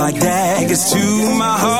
Like daggers to my heart.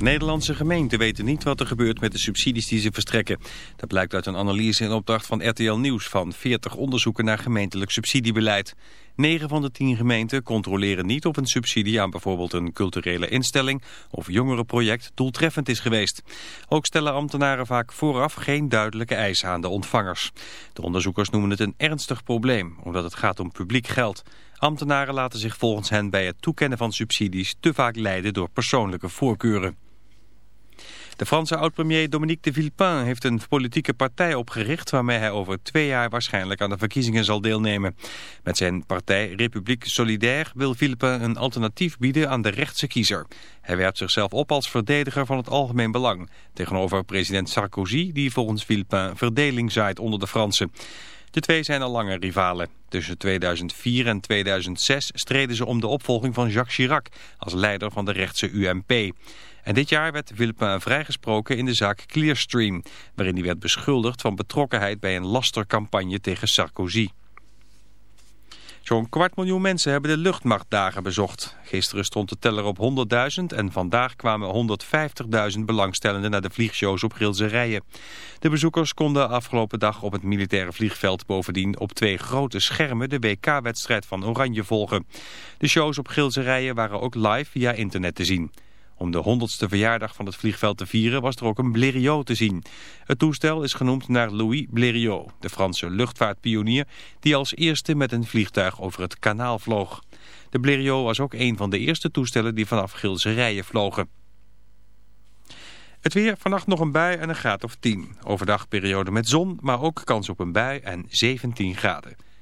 Nederlandse gemeenten weten niet wat er gebeurt met de subsidies die ze verstrekken. Dat blijkt uit een analyse in opdracht van RTL Nieuws van 40 onderzoeken naar gemeentelijk subsidiebeleid. 9 van de 10 gemeenten controleren niet of een subsidie aan bijvoorbeeld een culturele instelling of jongerenproject doeltreffend is geweest. Ook stellen ambtenaren vaak vooraf geen duidelijke eisen aan de ontvangers. De onderzoekers noemen het een ernstig probleem, omdat het gaat om publiek geld. Ambtenaren laten zich volgens hen bij het toekennen van subsidies te vaak leiden door persoonlijke voorkeuren. De Franse oud-premier Dominique de Villepin heeft een politieke partij opgericht... waarmee hij over twee jaar waarschijnlijk aan de verkiezingen zal deelnemen. Met zijn partij Republiek Solidaire wil Villepin een alternatief bieden aan de rechtse kiezer. Hij werpt zichzelf op als verdediger van het algemeen belang... tegenover president Sarkozy die volgens Villepin verdeling zaait onder de Fransen. De twee zijn al langer rivalen. Tussen 2004 en 2006 streden ze om de opvolging van Jacques Chirac als leider van de rechtse UMP. En dit jaar werd Villepin vrijgesproken in de zaak Clearstream... waarin hij werd beschuldigd van betrokkenheid bij een lastercampagne tegen Sarkozy. Zo'n kwart miljoen mensen hebben de luchtmachtdagen bezocht. Gisteren stond de teller op 100.000 en vandaag kwamen 150.000 belangstellenden naar de vliegshows op Grilse Rijen. De bezoekers konden afgelopen dag op het militaire vliegveld bovendien op twee grote schermen de WK-wedstrijd van Oranje volgen. De shows op Grilse Rijen waren ook live via internet te zien. Om de honderdste verjaardag van het vliegveld te vieren was er ook een Blériot te zien. Het toestel is genoemd naar Louis Blériot, de Franse luchtvaartpionier... die als eerste met een vliegtuig over het kanaal vloog. De Blériot was ook een van de eerste toestellen die vanaf Gilse rijen vlogen. Het weer, vannacht nog een bui en een graad of 10. Overdag periode met zon, maar ook kans op een bui en 17 graden.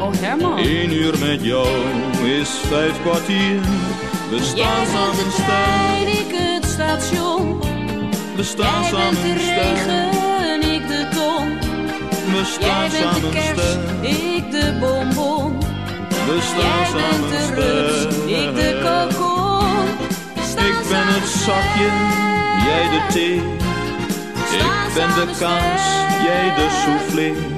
Oh Herman, Eén uur met jou is vijf kwartier. We jij staan samen de trein, ik het station. we staan Jij bent samen de regen, ik de ton. We Jij staan de samen kers, sterk, ik de bonbon. we Jij staan bent samen de rups, ik de kokon. Ik ben het zakje, jij de thee. Ik ben de kaas, jij de soufflé.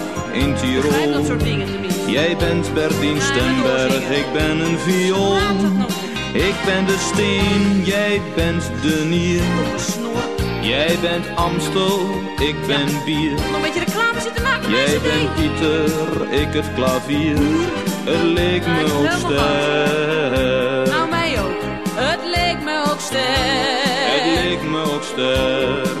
in Tirol. Jij bent Bertien Stemberg, ik ben een viool. Ik ben de steen, jij bent de nier. Jij bent Amstel, ik ben bier. Jij bent. Pieter, ik het klavier. Het leek me ook sterk. Nou, mij ook. Het leek me ook sterk. Het leek me ook sterk.